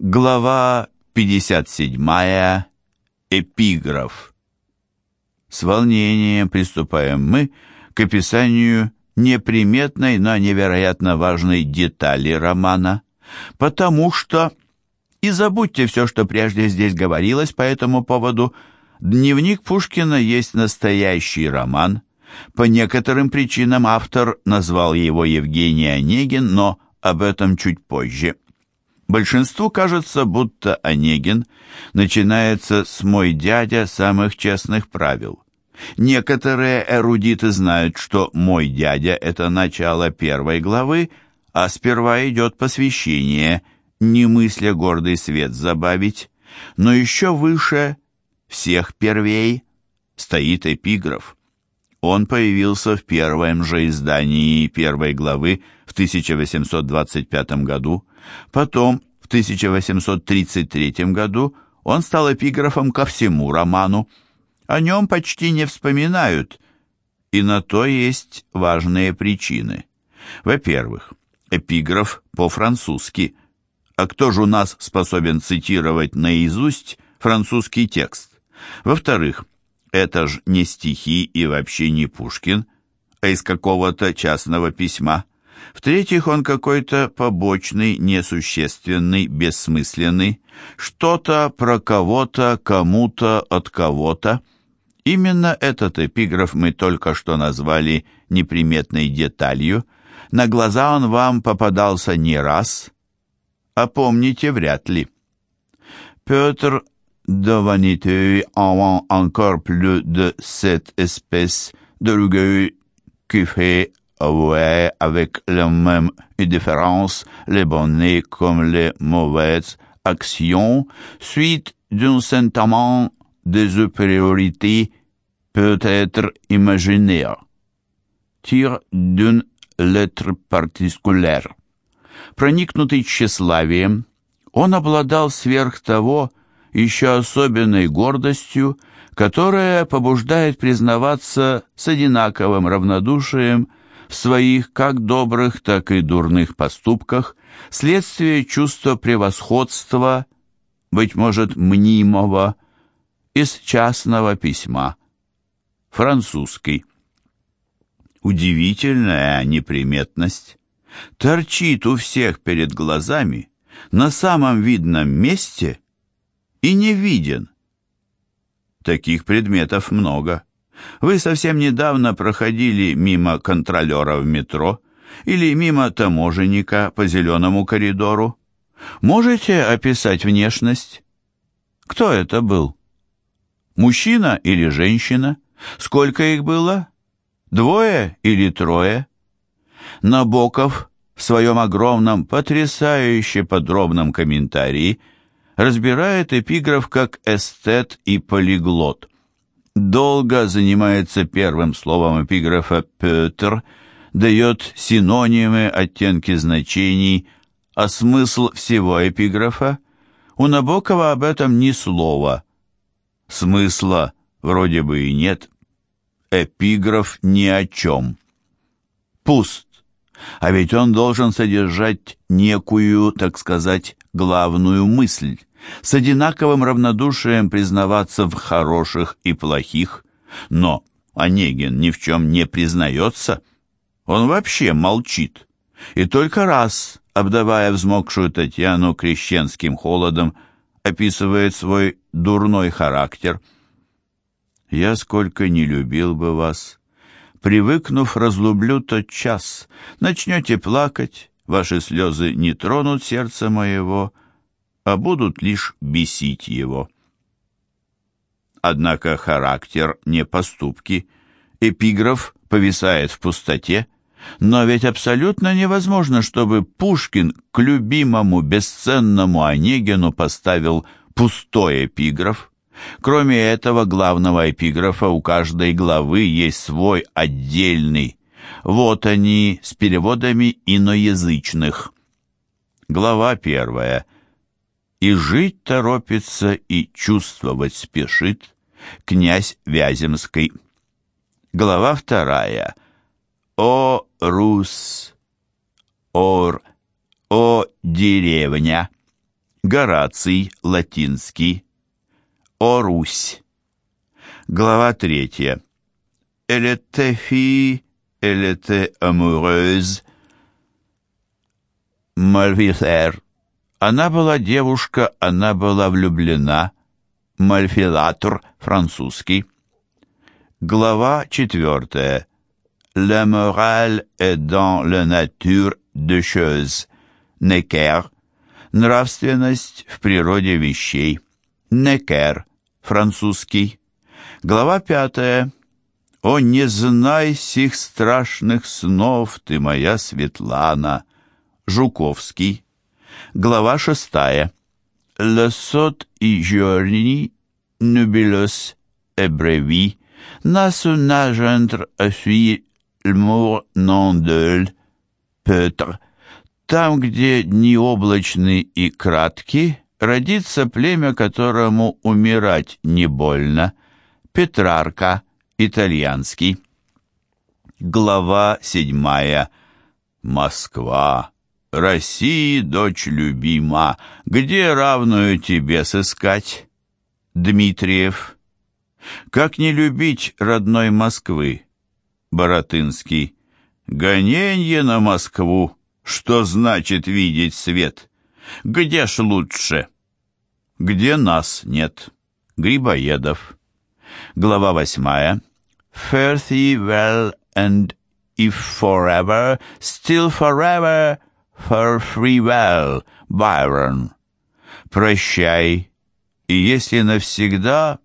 Глава 57. Эпиграф. С волнением приступаем мы к описанию неприметной, но невероятно важной детали романа, потому что, и забудьте все, что прежде здесь говорилось по этому поводу, дневник Пушкина есть настоящий роман. По некоторым причинам автор назвал его Евгений Онегин, но об этом чуть позже. Большинству кажется, будто Онегин начинается с «мой дядя» самых честных правил. Некоторые эрудиты знают, что «мой дядя» — это начало первой главы, а сперва идет посвящение, не мысля гордый свет забавить, но еще выше всех первей стоит эпиграф. Он появился в первом же издании первой главы в 1825 году, Потом, в 1833 году, он стал эпиграфом ко всему роману. О нем почти не вспоминают, и на то есть важные причины. Во-первых, эпиграф по-французски. А кто же у нас способен цитировать наизусть французский текст? Во-вторых, это ж не стихи и вообще не Пушкин, а из какого-то частного письма. В-третьих, он какой-то побочный, несущественный, бессмысленный, что-то про кого-то, кому-то, от кого-то. Именно этот эпиграф мы только что назвали неприметной деталью. На глаза он вам попадался не раз, а помните вряд ли. Петр de vanité avant encore plus de cette espèce d'orgueil qui fait avouer avec la même indifférence les bonnes comme les mauvaises actions, suite d'un sentiment de supériorité peut-être imaginaire. Тир d'une lettre particulière. Проникнутый тщеславием, он обладал сверх того еще особенной гордостью, которая побуждает признаваться с одинаковым равнодушием в своих как добрых, так и дурных поступках следствие чувства превосходства, быть может, мнимого, из частного письма, французский. Удивительная неприметность торчит у всех перед глазами на самом видном месте и не виден. Таких предметов много. Вы совсем недавно проходили мимо контролера в метро или мимо таможенника по зеленому коридору. Можете описать внешность? Кто это был? Мужчина или женщина? Сколько их было? Двое или трое? Набоков в своем огромном, потрясающе подробном комментарии разбирает эпиграф как эстет и полиглот – долго занимается первым словом эпиграфа «Петр», дает синонимы, оттенки значений, а смысл всего эпиграфа у Набокова об этом ни слова. Смысла вроде бы и нет. Эпиграф ни о чем. Пуст. А ведь он должен содержать некую, так сказать, главную мысль с одинаковым равнодушием признаваться в хороших и плохих, но Онегин ни в чем не признается, он вообще молчит, и только раз, обдавая взмокшую Татьяну крещенским холодом, описывает свой дурной характер. «Я сколько не любил бы вас, привыкнув, разлюблю тот час, начнете плакать, ваши слезы не тронут сердце моего», а будут лишь бесить его. Однако характер не поступки. Эпиграф повисает в пустоте, но ведь абсолютно невозможно, чтобы Пушкин к любимому бесценному Онегину поставил пустой эпиграф. Кроме этого главного эпиграфа у каждой главы есть свой отдельный. Вот они с переводами иноязычных. Глава первая – и жить торопится, и чувствовать спешит князь Вяземский. Глава вторая. О, Рус! Ор! О, деревня! Гораций, латинский. О Русь. Глава третья. Elle était fille, elle était amoureuse. Мальфисер. Она была девушка, она была влюблена. Мальфилатор, французский. Глава четвертая. La morale est dans la nature de choses. Некер. Нравственность в природе вещей. Некер. Французский. Глава пятая. О, не знай сих страшных снов, ты моя Светлана. Жуковский. Глава шестая. Le и journey nubilos ebrevi, nas nagendre à suivre Льмур Нондель, Петр. Там, где дни облачны и кратки, родится племя, которому умирать не больно. Петрарка, итальянский. Глава седьмая. Москва. России, дочь любима, где равную тебе сыскать? Дмитриев. Как не любить родной Москвы? Боротынский. «Гоненье на Москву! Что значит видеть свет? Где ж лучше?» «Где нас нет?» Грибоедов. Глава восьмая. «Fare thee well, and if forever, still forever, fare free well, Byron». «Прощай, и если навсегда,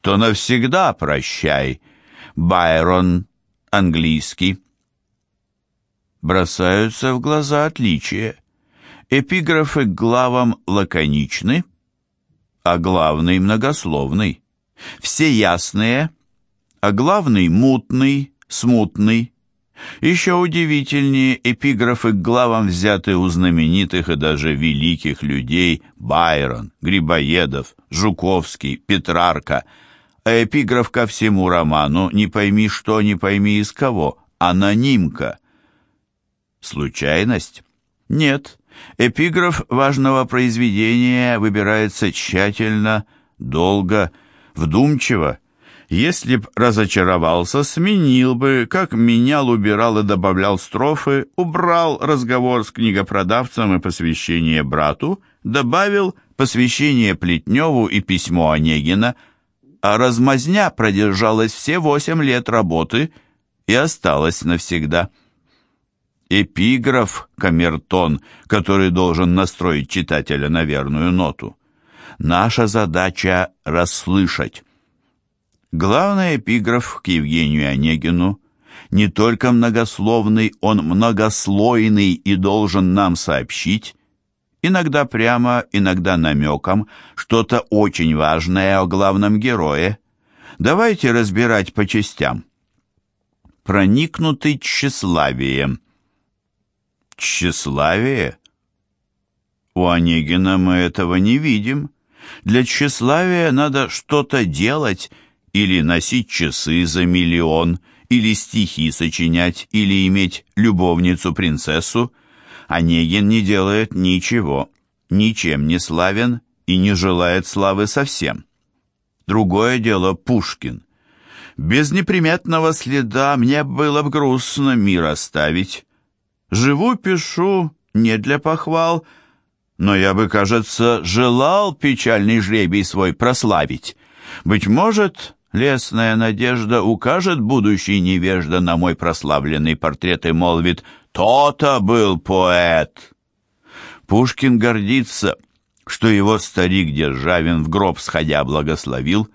то навсегда прощай, Байрон» английский. Бросаются в глаза отличия. Эпиграфы к главам лаконичны, а главный многословный. Все ясные, а главный мутный, смутный. Еще удивительнее эпиграфы к главам взяты у знаменитых и даже великих людей Байрон, Грибоедов, Жуковский, Петрарка – а эпиграф ко всему роману «Не пойми что, не пойми из кого» — анонимка. Случайность? Нет. Эпиграф важного произведения выбирается тщательно, долго, вдумчиво. Если б разочаровался, сменил бы, как менял, убирал и добавлял строфы, убрал разговор с книгопродавцем и посвящение брату, добавил посвящение Плетневу и письмо Онегина — а размазня продержалась все восемь лет работы и осталась навсегда. Эпиграф камертон, который должен настроить читателя на верную ноту. Наша задача — расслышать. Главный эпиграф к Евгению Онегину не только многословный, он многослойный и должен нам сообщить, иногда прямо, иногда намеком, что-то очень важное о главном герое. Давайте разбирать по частям. Проникнутый тщеславием. Тщеславие? У Онегина мы этого не видим. Для тщеславия надо что-то делать, или носить часы за миллион, или стихи сочинять, или иметь любовницу-принцессу – Онегин не делает ничего, ничем не славен и не желает славы совсем. Другое дело Пушкин. Без неприметного следа мне было б грустно мир оставить. Живу, пишу, не для похвал, но я бы, кажется, желал печальный жребий свой прославить. Быть может, лесная надежда укажет будущий невежда на мой прославленный портрет и молвит то-то был поэт. Пушкин гордится, что его старик Державин в гроб сходя благословил,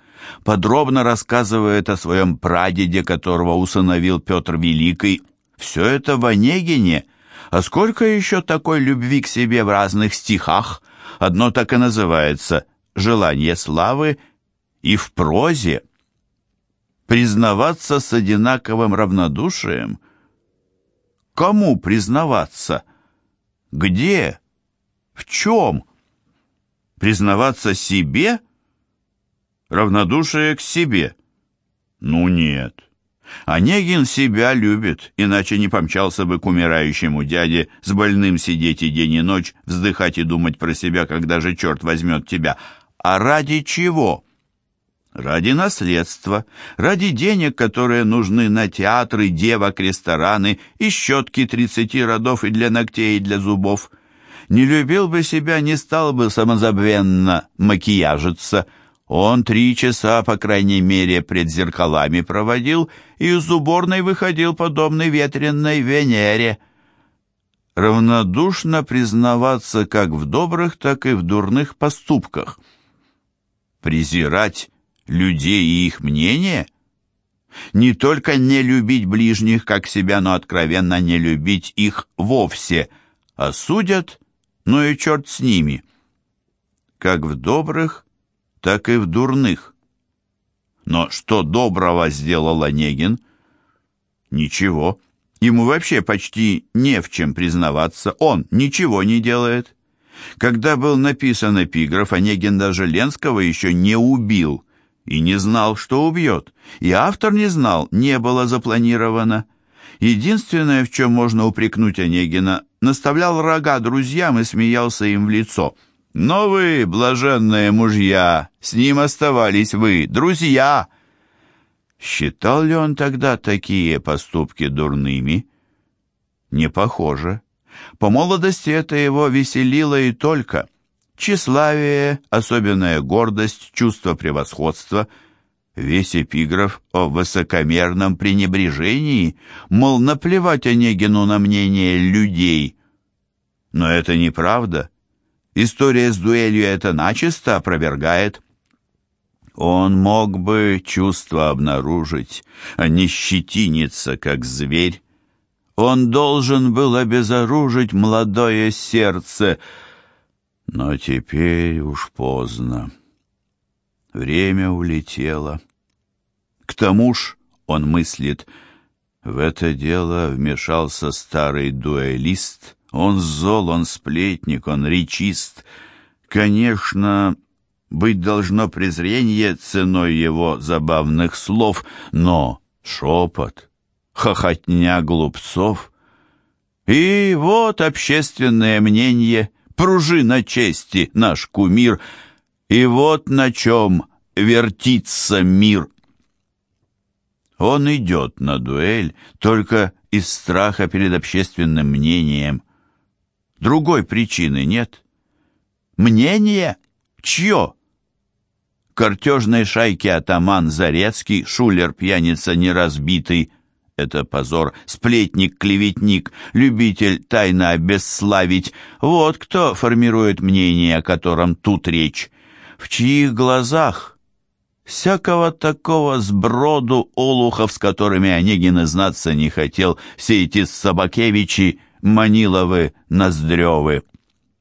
подробно рассказывает о своем прадеде, которого усыновил Петр Великий. Все это в Онегине, а сколько еще такой любви к себе в разных стихах? Одно так и называется «Желание славы» и в прозе. Признаваться с одинаковым равнодушием – Кому признаваться? Где? В чем? Признаваться себе? Равнодушие к себе? Ну нет. Онегин себя любит, иначе не помчался бы к умирающему дяде с больным сидеть и день и ночь, вздыхать и думать про себя, когда же черт возьмет тебя. А ради чего? Ради наследства, ради денег, которые нужны на театры, девок, рестораны и щетки тридцати родов и для ногтей, и для зубов. Не любил бы себя, не стал бы самозабвенно макияжиться – он три часа, по крайней мере, пред зеркалами проводил и из уборной выходил подобный ветренной Венере. Равнодушно признаваться как в добрых, так и в дурных поступках. Презирать людей и их мнение? Не только не любить ближних, как себя, но откровенно не любить их вовсе. Осудят, ну и черт с ними. Как в добрых, так и в дурных. Но что доброго сделал Онегин? Ничего. Ему вообще почти не в чем признаваться. Он ничего не делает. Когда был написан эпиграф, Онегин даже Ленского еще не убил и не знал, что убьет. И автор не знал, не было запланировано. Единственное, в чем можно упрекнуть Онегина, наставлял рога друзьям и смеялся им в лицо – но вы, блаженные мужья, с ним оставались вы, друзья. Считал ли он тогда такие поступки дурными? Не похоже. По молодости это его веселило и только. Тщеславие, особенная гордость, чувство превосходства — Весь эпиграф о высокомерном пренебрежении, мол, наплевать Онегину на мнение людей. Но это неправда. История с дуэлью это начисто опровергает. Он мог бы чувство обнаружить, а не щетиниться, как зверь. Он должен был обезоружить молодое сердце, но теперь уж поздно. Время улетело. К тому ж, он мыслит, в это дело вмешался старый дуэлист — он зол, он сплетник, он речист. Конечно, быть должно презрение ценой его забавных слов, но шепот, хохотня глупцов. И вот общественное мнение, пружина чести, наш кумир, и вот на чем вертится мир. Он идет на дуэль только из страха перед общественным мнением – Другой причины нет. Мнение? Чье? Картежной шайки атаман Зарецкий, шулер-пьяница неразбитый, это позор, сплетник, клеветник, любитель тайно обесславить. Вот кто формирует мнение, о котором тут речь. В чьих глазах? Всякого такого сброду олухов, с которыми Онегин и знаться не хотел, все эти собакевичи, Маниловы, Ноздревы.